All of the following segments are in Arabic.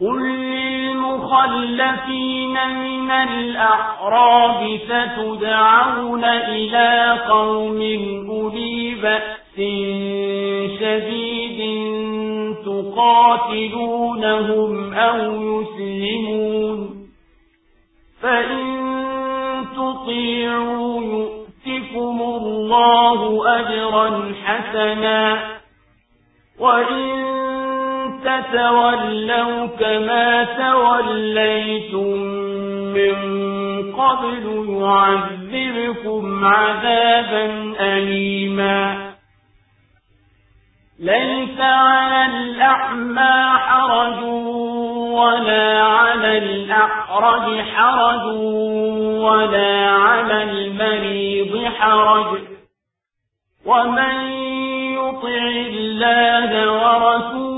قل للمخلفين من الأعراب ستدعون إلى قوم أولي بأس شديد تقاتلونهم أو يسلمون فإن تطيعوا يؤتكم الله أجرا حسنا وإن تتولوا كما توليتم من قبل يعذبكم عذابا أليما. ليس على الأعمى حرج ولا على الأحرج حرج ولا على المريض حرج. ومن يطع الله ورسوله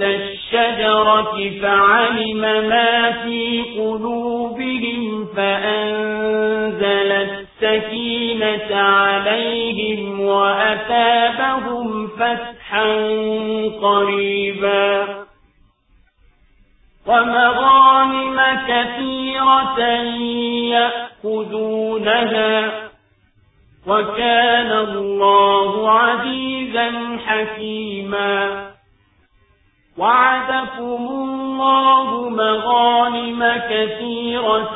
الشجرة فعلم ما في قلوبهم فأنزل السكينة عليهم وأتابهم فتحا قريبا. ومغانم كثيرة يأخذونها وكان الله وعدكم الله مغانم كثيرة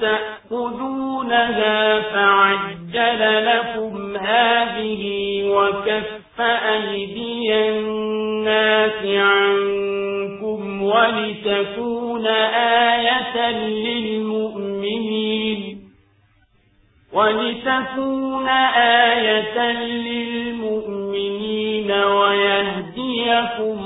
تأخذونها فعجل لكم هذه وكف أيدي الناس عنكم ولتكون آية للمؤمنين ولتكون آية للمؤمنين ويهديكم